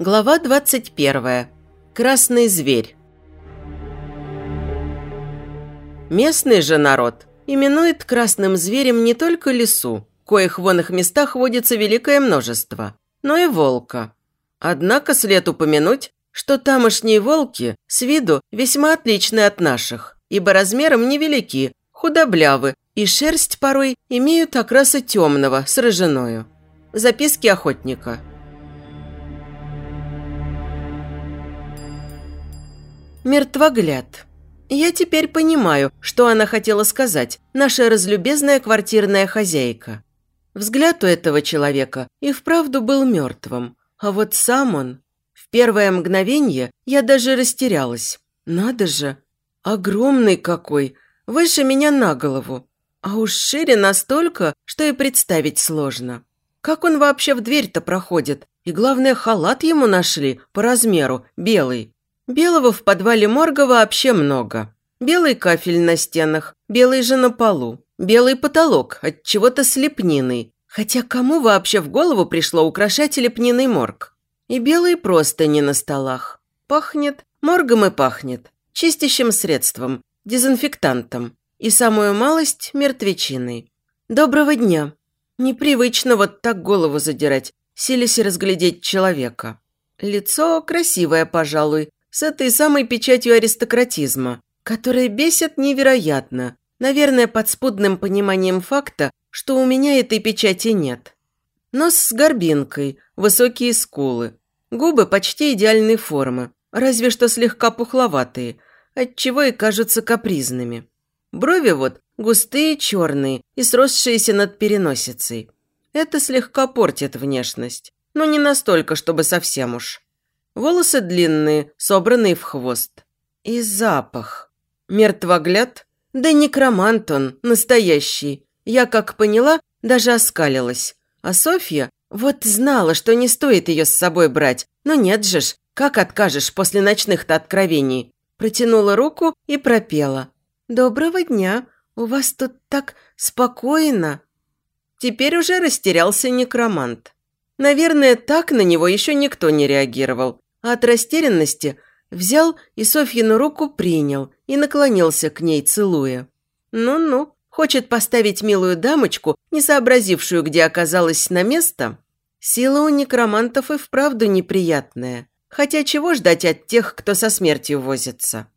Глава 21. Красный зверь. Местный же народ именует красным зверем не только лису, коих в оных местах водится великое множество, но и волка. Однако след упомянуть, что тамошние волки с виду весьма отличны от наших, ибо размером невелики, худоблявы и шерсть порой имеют окраса темного с рыжиною. Записки охотника – Мертвогляд. Я теперь понимаю, что она хотела сказать, наша разлюбезная квартирная хозяйка. Взгляд у этого человека и вправду был мертвым. А вот сам он... В первое мгновение я даже растерялась. Надо же, огромный какой, выше меня на голову. А уж шире настолько, что и представить сложно. Как он вообще в дверь-то проходит? И главное, халат ему нашли по размеру, белый. Белого в подвале морга вообще много. Белый кафель на стенах, белый же на полу, белый потолок от чего-то с лепниной. Хотя кому вообще в голову пришло украшать лепниный морг? И белые простыни на столах. Пахнет, моргом и пахнет. Чистящим средством, дезинфектантом. И самую малость мертвечиной. Доброго дня. Непривычно вот так голову задирать, силясь разглядеть человека. Лицо красивое, пожалуй, с этой самой печатью аристократизма, которая бесит невероятно, наверное, подспудным пониманием факта, что у меня этой печати нет. Нос с горбинкой, высокие скулы, губы почти идеальной формы, разве что слегка пухловатые, отчего и кажутся капризными. Брови вот густые, черные и сросшиеся над переносицей. Это слегка портит внешность, но не настолько, чтобы совсем уж. Волосы длинные, собранные в хвост. И запах. Мертвогляд? Да некромант он, настоящий. Я, как поняла, даже оскалилась. А Софья вот знала, что не стоит ее с собой брать. Но нет же ж, как откажешь после ночных-то откровений? Протянула руку и пропела. «Доброго дня. У вас тут так спокойно». Теперь уже растерялся некромант. Наверное, так на него еще никто не реагировал а от растерянности взял и Софьину руку принял и наклонился к ней, целуя. Ну-ну, хочет поставить милую дамочку, не сообразившую, где оказалась на место? Сила у некромантов и вправду неприятная. Хотя чего ждать от тех, кто со смертью возится?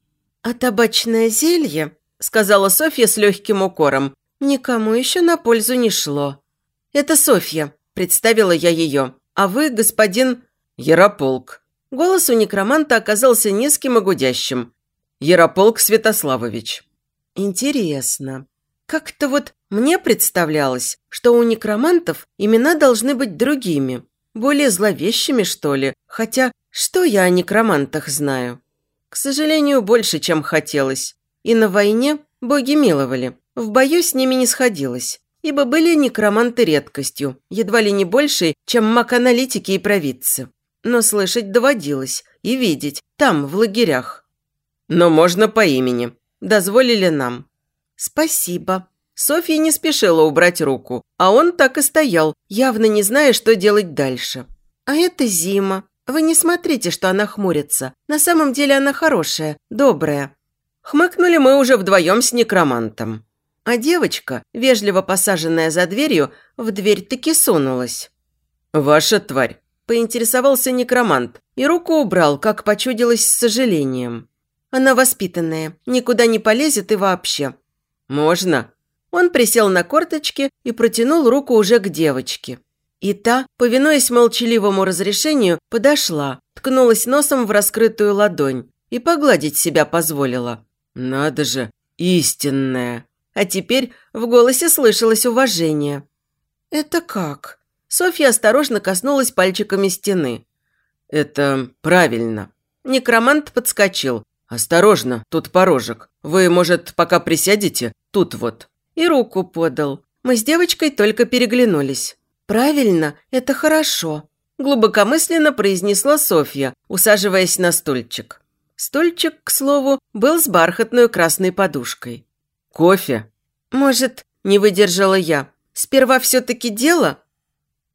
«А табачное зелье», – сказала Софья с легким укором, – «никому еще на пользу не шло». «Это Софья», – представила я ее, – «а вы, господин...» «Ярополк», Голос у некроманта оказался низким и гудящим. «Ярополк Святославович». «Интересно. Как-то вот мне представлялось, что у некромантов имена должны быть другими, более зловещими, что ли, хотя что я о некромантах знаю? К сожалению, больше, чем хотелось. И на войне боги миловали, в бою с ними не сходилось, ибо были некроманты редкостью, едва ли не большей, чем маг-аналитики и провидцы но слышать доводилось и видеть там, в лагерях. Но можно по имени. Дозволили нам. Спасибо. Софья не спешила убрать руку, а он так и стоял, явно не зная, что делать дальше. А это Зима. Вы не смотрите, что она хмурится. На самом деле она хорошая, добрая. Хмыкнули мы уже вдвоем с некромантом. А девочка, вежливо посаженная за дверью, в дверь таки сунулась. «Ваша тварь, поинтересовался некромант и руку убрал, как почудилось с сожалением. Она воспитанная, никуда не полезет и вообще. «Можно?» Он присел на корточки и протянул руку уже к девочке. И та, повинуясь молчаливому разрешению, подошла, ткнулась носом в раскрытую ладонь и погладить себя позволила. «Надо же, истинная!» А теперь в голосе слышалось уважение. «Это как?» Софья осторожно коснулась пальчиками стены. «Это правильно». Некромант подскочил. «Осторожно, тут порожек. Вы, может, пока присядете? Тут вот». И руку подал. Мы с девочкой только переглянулись. «Правильно, это хорошо», – глубокомысленно произнесла Софья, усаживаясь на стульчик. Стульчик, к слову, был с бархатной красной подушкой. «Кофе?» «Может, не выдержала я. Сперва все-таки дело?»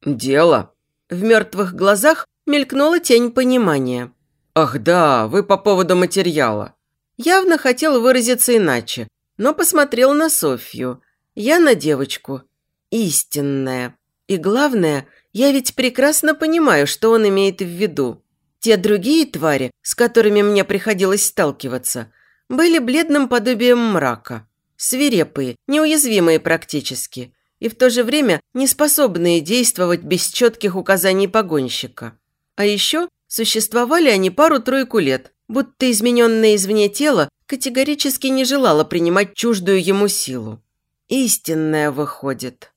«Дело». В мертвых глазах мелькнула тень понимания. «Ах да, вы по поводу материала». Явно хотел выразиться иначе, но посмотрел на Софью. Я на девочку. Истинная. И главное, я ведь прекрасно понимаю, что он имеет в виду. Те другие твари, с которыми мне приходилось сталкиваться, были бледным подобием мрака. Свирепые, неуязвимые практически, и в то же время неспособные действовать без четких указаний погонщика. А еще существовали они пару-тройку лет, будто измененное извне тело категорически не желало принимать чуждую ему силу. Истинная выходит.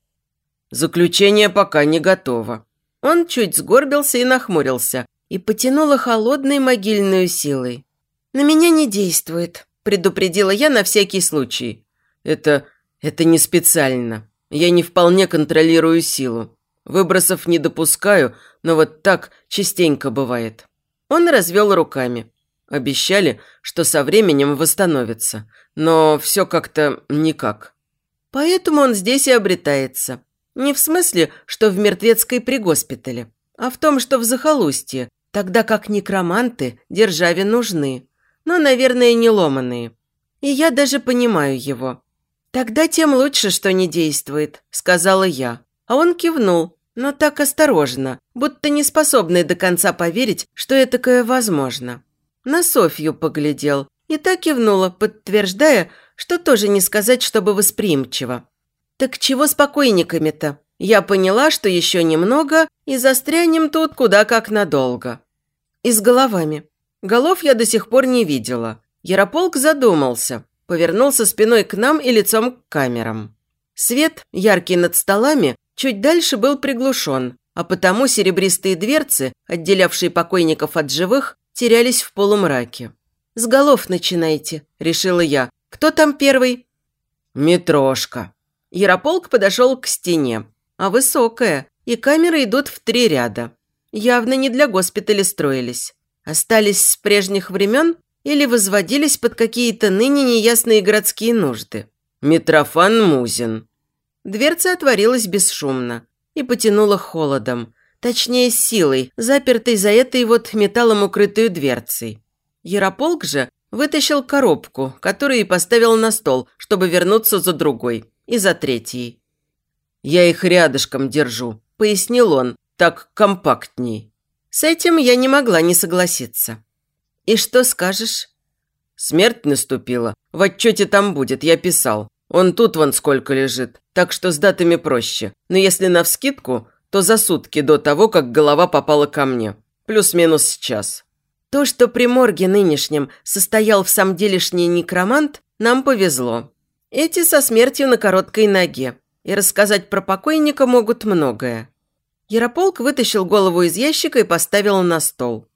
Заключение пока не готово. Он чуть сгорбился и нахмурился, и потянуло холодной могильной силой. «На меня не действует», – предупредила я на всякий случай. «Это... это не специально. Я не вполне контролирую силу. Выбросов не допускаю, но вот так частенько бывает». Он развел руками. Обещали, что со временем восстановится, но все как-то никак. Поэтому он здесь и обретается. Не в смысле, что в мертвецкой пригоспитале, а в том, что в захолустье, тогда как некроманты державе нужны, но, наверное, не ломаные. И я даже понимаю его. «Тогда тем лучше, что не действует», – сказала я. А он кивнул, но так осторожно, будто не способный до конца поверить, что этакое возможно. На Софью поглядел и так кивнула, подтверждая, что тоже не сказать, чтобы восприимчиво. «Так чего с покойниками-то? Я поняла, что еще немного, и застрянем тут куда как надолго». «И с головами. Голов я до сих пор не видела». Ярополк задумался, повернулся спиной к нам и лицом к камерам. Свет, яркий над столами, чуть дальше был приглушен, а потому серебристые дверцы, отделявшие покойников от живых, терялись в полумраке. «С голов начинайте», – решила я. «Кто там первый?» «Митрошка». Ярополк подошел к стене, а высокая, и камеры идут в три ряда. Явно не для госпиталя строились. Остались с прежних времен или возводились под какие-то ныне неясные городские нужды. Митрофан Музин. Дверца отворилась бесшумно и потянула холодом, точнее силой, запертой за этой вот металлом укрытую дверцей. Ярополк же вытащил коробку, которую и поставил на стол, чтобы вернуться за другой и за третьей. «Я их рядышком держу», – пояснил он, – «так компактней». С этим я не могла не согласиться. «И что скажешь?» «Смерть наступила. В отчете там будет, я писал. Он тут вон сколько лежит, так что с датами проще. Но если навскидку, то за сутки до того, как голова попала ко мне. Плюс-минус час». То, что при морге нынешнем состоял в самом делешний некромант, нам повезло. Эти со смертью на короткой ноге. И рассказать про покойника могут многое. Ярополк вытащил голову из ящика и поставил на стол.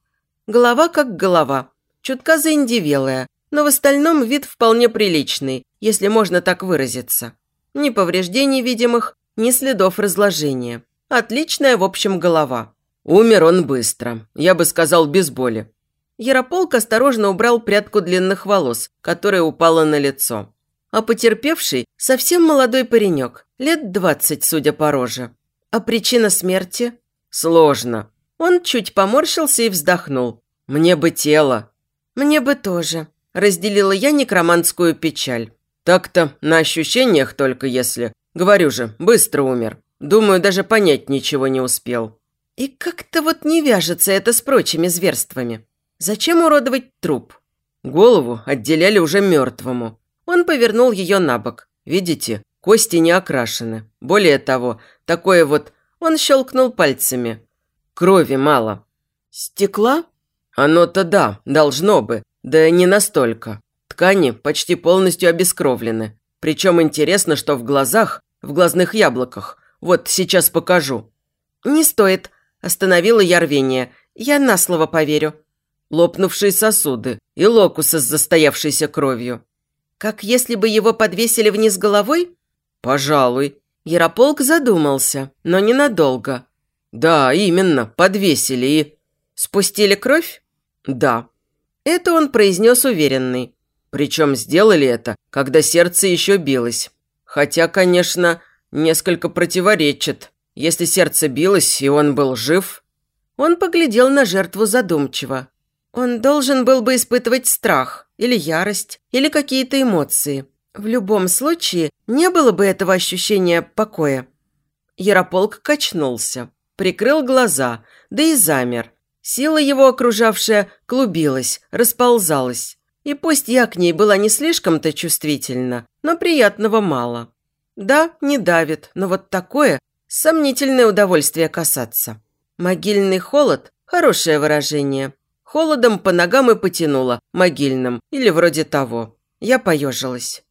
Голова как голова, чутка заиндивелая, но в остальном вид вполне приличный, если можно так выразиться. Ни повреждений видимых, ни следов разложения. Отличная, в общем, голова. Умер он быстро, я бы сказал, без боли. Ярополк осторожно убрал прядку длинных волос, которая упала на лицо. А потерпевший – совсем молодой паренек, лет двадцать, судя по роже. А причина смерти? Сложно. Он чуть поморщился и вздохнул. «Мне бы тело». «Мне бы тоже», – разделила я некроманскую печаль. «Так-то, на ощущениях только если. Говорю же, быстро умер. Думаю, даже понять ничего не успел». И как-то вот не вяжется это с прочими зверствами. Зачем уродовать труп? Голову отделяли уже мертвому. Он повернул ее на бок. Видите, кости не окрашены. Более того, такое вот... Он щелкнул пальцами. Крови мало. Стекла? Оно-то да, должно бы. Да не настолько. Ткани почти полностью обескровлены. Причем интересно, что в глазах, в глазных яблоках. Вот сейчас покажу. «Не стоит», – остановила я рвение. «Я на слово поверю». Лопнувшие сосуды и локусы с застоявшейся кровью. Как если бы его подвесили вниз головой? Пожалуй. Ярополк задумался, но ненадолго. Да, именно, подвесили и... Спустили кровь? Да. Это он произнес уверенный. Причем сделали это, когда сердце еще билось. Хотя, конечно, несколько противоречит. Если сердце билось, и он был жив... Он поглядел на жертву задумчиво. Он должен был бы испытывать страх, или ярость, или какие-то эмоции. В любом случае, не было бы этого ощущения покоя. Ярополк качнулся, прикрыл глаза, да и замер. Сила его окружавшая клубилась, расползалась. И пусть я к ней была не слишком-то чувствительна, но приятного мало. Да, не давит, но вот такое сомнительное удовольствие касаться. Могильный холод – хорошее выражение. Холодом по ногам и потянуло, могильным, или вроде того. Я поежилась.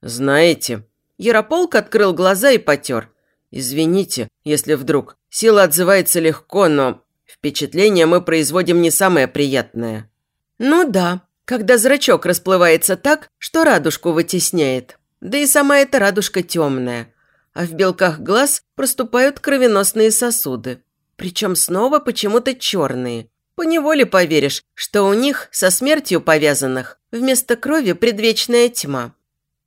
«Знаете...» Ярополк открыл глаза и потер. «Извините, если вдруг. Сила отзывается легко, но впечатление мы производим не самое приятное». «Ну да, когда зрачок расплывается так, что радужку вытесняет. Да и сама эта радужка темная. А в белках глаз проступают кровеносные сосуды. Причем снова почему-то черные. Поневоле поверишь, что у них со смертью повязанных вместо крови предвечная тьма.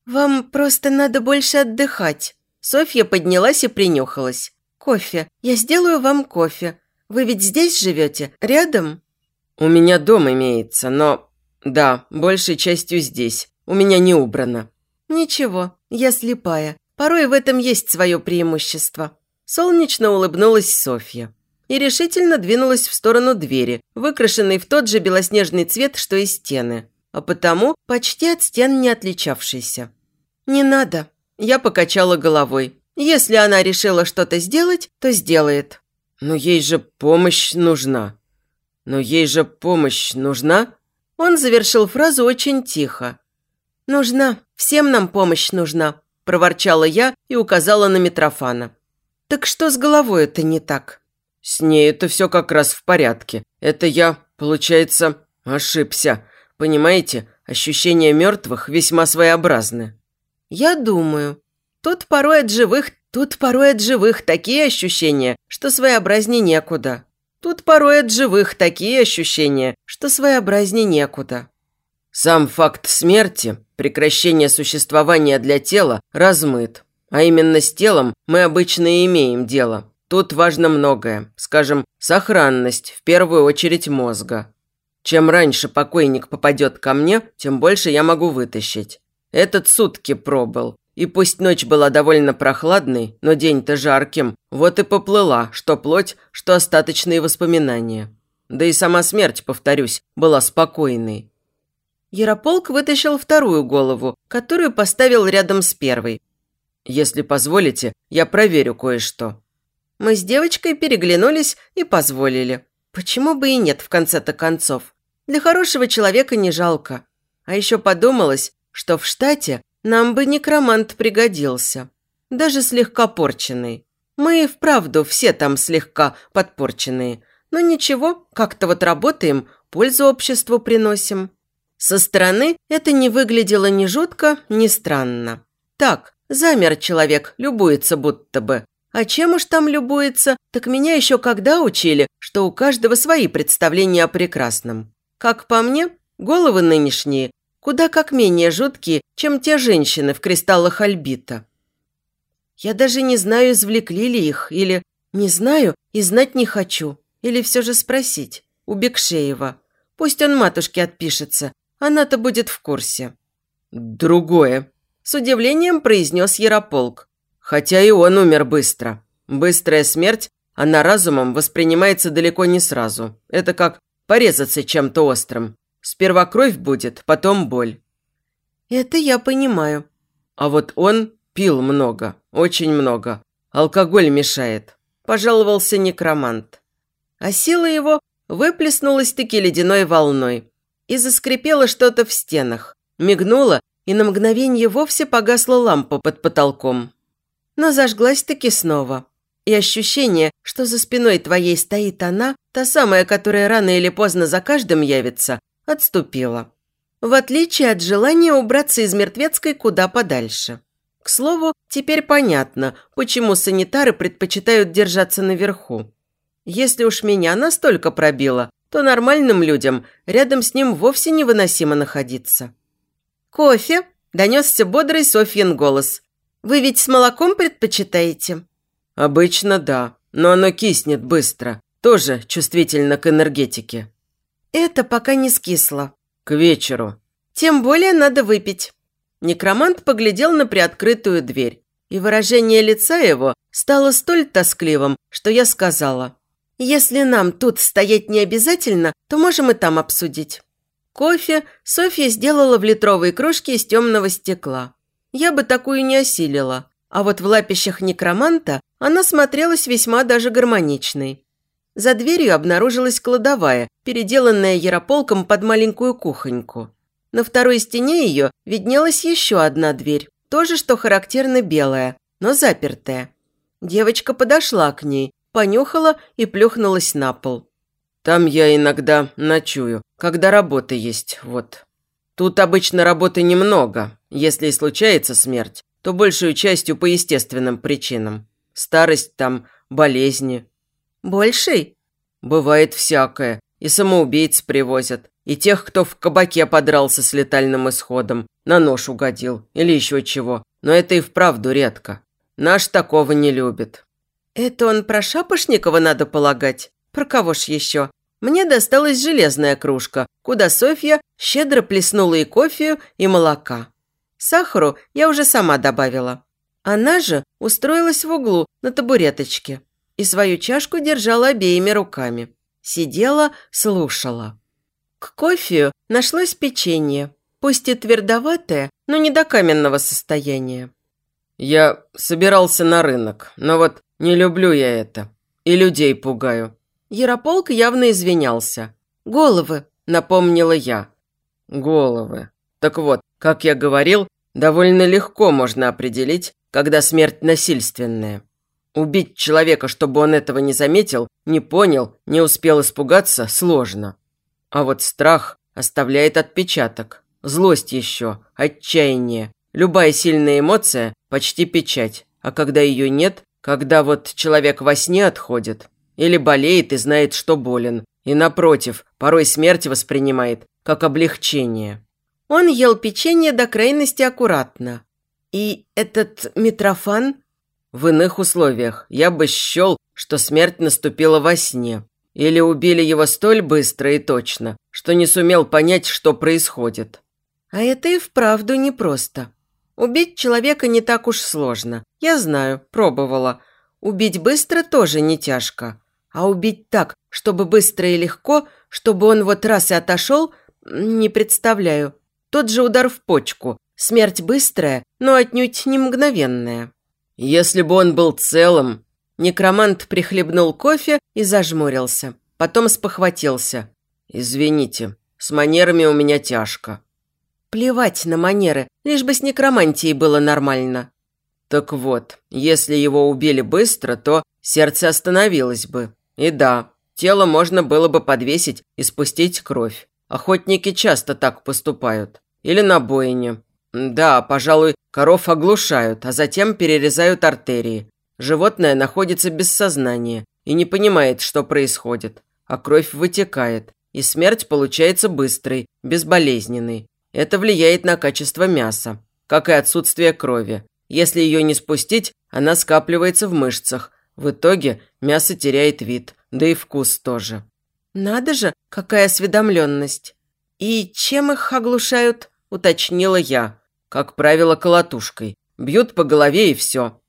«Вам просто надо больше отдыхать». Софья поднялась и принюхалась. «Кофе. Я сделаю вам кофе. Вы ведь здесь живете? Рядом?» «У меня дом имеется, но...» «Да, большей частью здесь. У меня не убрано». «Ничего, я слепая. Порой в этом есть свое преимущество». Солнечно улыбнулась Софья и решительно двинулась в сторону двери, выкрашенной в тот же белоснежный цвет, что и стены, а потому почти от стен не отличавшейся. «Не надо», – я покачала головой. «Если она решила что-то сделать, то сделает». «Но ей же помощь нужна». «Но ей же помощь нужна?» Он завершил фразу очень тихо. «Нужна. Всем нам помощь нужна», – проворчала я и указала на Митрофана. «Так что с головой это не так?» «С ней это все как раз в порядке. Это я, получается, ошибся. Понимаете, ощущения мертвых весьма своеобразны». «Я думаю. Тут порой от живых, тут порой от живых такие ощущения, что своеобразнее некуда. Тут порой от живых такие ощущения, что своеобразнее некуда». Сам факт смерти, прекращение существования для тела, размыт. А именно с телом мы обычно и имеем дело. Тут важно многое, скажем, сохранность, в первую очередь мозга. Чем раньше покойник попадет ко мне, тем больше я могу вытащить. Этот сутки пробыл, и пусть ночь была довольно прохладной, но день-то жарким, вот и поплыла, что плоть, что остаточные воспоминания. Да и сама смерть, повторюсь, была спокойной. Ярополк вытащил вторую голову, которую поставил рядом с первой. «Если позволите, я проверю кое-что». Мы с девочкой переглянулись и позволили. Почему бы и нет, в конце-то концов? Для хорошего человека не жалко. А еще подумалось, что в штате нам бы некромант пригодился. Даже слегка порченный. Мы и вправду все там слегка подпорченные. Но ничего, как-то вот работаем, пользу обществу приносим. Со стороны это не выглядело ни жутко, ни странно. Так, замер человек, любуется будто бы. А чем уж там любуется, так меня еще когда учили, что у каждого свои представления о прекрасном. Как по мне, головы нынешние куда как менее жуткие, чем те женщины в кристаллах Альбита. Я даже не знаю, извлекли ли их, или не знаю и знать не хочу, или все же спросить у Бекшеева. Пусть он матушке отпишется, она-то будет в курсе. «Другое», – с удивлением произнес Ярополк. Хотя и он умер быстро. Быстрая смерть, она разумом воспринимается далеко не сразу. Это как порезаться чем-то острым. Сперва кровь будет, потом боль. Это я понимаю. А вот он пил много, очень много. Алкоголь мешает. Пожаловался некромант. А сила его выплеснулась-таки ледяной волной. И заскрипело что-то в стенах. Мигнуло, и на мгновение вовсе погасла лампа под потолком но зажглась-таки снова. И ощущение, что за спиной твоей стоит она, та самая, которая рано или поздно за каждым явится, отступило. В отличие от желания убраться из мертвецкой куда подальше. К слову, теперь понятно, почему санитары предпочитают держаться наверху. Если уж меня настолько пробило, то нормальным людям рядом с ним вовсе невыносимо находиться. «Кофе?» – донесся бодрый Софьин голос, вы ведь с молоком предпочитаете?» «Обычно да, но оно киснет быстро. тоже чувствительна к энергетике. Это пока не скисло. К вечеру. Тем более надо выпить. Некромант поглядел на приоткрытую дверь, и выражение лица его стало столь тоскливым, что я сказала, «Если нам тут стоять не обязательно, то можем и там обсудить». Кофе Софья сделала в литровой кружке из темного стекла. Я бы такую не осилила, а вот в лапищах некроманта она смотрелась весьма даже гармоничной. За дверью обнаружилась кладовая, переделанная ярополком под маленькую кухоньку. На второй стене ее виднелась еще одна дверь, тоже, что характерно, белая, но запертая. Девочка подошла к ней, понюхала и плюхнулась на пол. «Там я иногда ночую, когда работа есть, вот. Тут обычно работы немного. Если и случается смерть, то большую частью по естественным причинам. Старость там, болезни, Больший? Бывает всякое. И самоубийц привозят. И тех, кто в кабаке подрался с летальным исходом, на нож угодил или еще чего. Но это и вправду редко. Наш такого не любит. Это он про Шапошникова надо полагать? Про кого ж еще? Мне досталась железная кружка, куда Софья щедро плеснула и кофе, и молока. Сахару я уже сама добавила. Она же устроилась в углу на табуреточке и свою чашку держала обеими руками. Сидела, слушала. К кофею нашлось печенье, пусть и твердоватое, но не до каменного состояния. «Я собирался на рынок, но вот не люблю я это. И людей пугаю». Ярополк явно извинялся. «Головы», — напомнила я. «Головы. Так вот, как я говорил, довольно легко можно определить, когда смерть насильственная. Убить человека, чтобы он этого не заметил, не понял, не успел испугаться, сложно. А вот страх оставляет отпечаток. Злость еще, отчаяние. Любая сильная эмоция – почти печать. А когда ее нет, когда вот человек во сне отходит, или болеет и знает, что болен, и напротив, порой смерть воспринимает как облегчение. Он ел печенье до крайности аккуратно. И этот Митрофан в иных условиях я бы счел, что смерть наступила во сне. Или убили его столь быстро и точно, что не сумел понять, что происходит. А это и вправду непросто. Убить человека не так уж сложно. Я знаю, пробовала. Убить быстро тоже не тяжко. А убить так, чтобы быстро и легко, чтобы он вот раз и отошел, не представляю. Тот же удар в почку. Смерть быстрая, но отнюдь не мгновенная. Если бы он был целым... Некромант прихлебнул кофе и зажмурился. Потом спохватился. «Извините, с манерами у меня тяжко». Плевать на манеры, лишь бы с некромантией было нормально. Так вот, если его убили быстро, то сердце остановилось бы. И да, тело можно было бы подвесить и спустить кровь. Охотники часто так поступают. Или на бойне. Да, пожалуй, коров оглушают, а затем перерезают артерии. Животное находится без сознания и не понимает, что происходит, а кровь вытекает, и смерть получается быстрой, безболезненной. Это влияет на качество мяса, как и отсутствие крови. Если ее не спустить, она скапливается в мышцах. В итоге мясо теряет вид, да и вкус тоже. Надо же, какая осведомленность. И чем их оглушают, уточнила я. Как правило, колотушкой. Бьют по голове и все.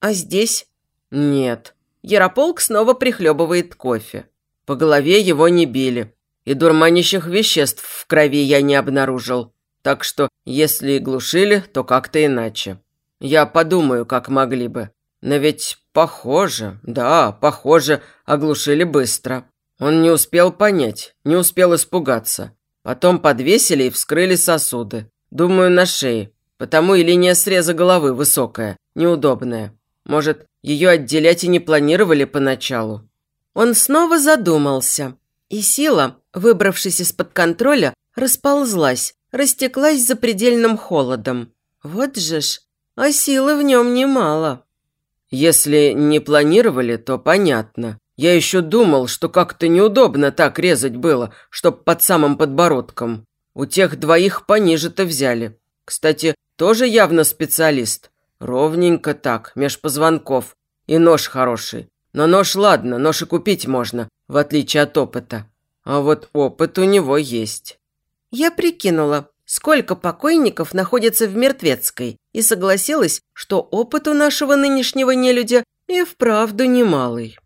А здесь? Нет. Ярополк снова прихлебывает кофе. По голове его не били. И дурманящих веществ в крови я не обнаружил. Так что, если и глушили, то как-то иначе. Я подумаю, как могли бы. Но ведь похоже, да, похоже, оглушили быстро. Он не успел понять, не успел испугаться. Потом подвесили и вскрыли сосуды. Думаю, на шее. Потому и линия среза головы высокая, неудобная. Может, ее отделять и не планировали поначалу. Он снова задумался. И сила, выбравшись из-под контроля, расползлась, растеклась за предельным холодом. Вот же ж, а силы в нем немало. Если не планировали, то понятно. Я еще думал, что как-то неудобно так резать было, чтоб под самым подбородком. У тех двоих пониже-то взяли. Кстати, тоже явно специалист. Ровненько так, меж позвонков. И нож хороший. Но нож ладно, нож и купить можно, в отличие от опыта. А вот опыт у него есть. Я прикинула, сколько покойников находится в Мертвецкой, и согласилась, что опыт у нашего нынешнего нелюдя и вправду немалый.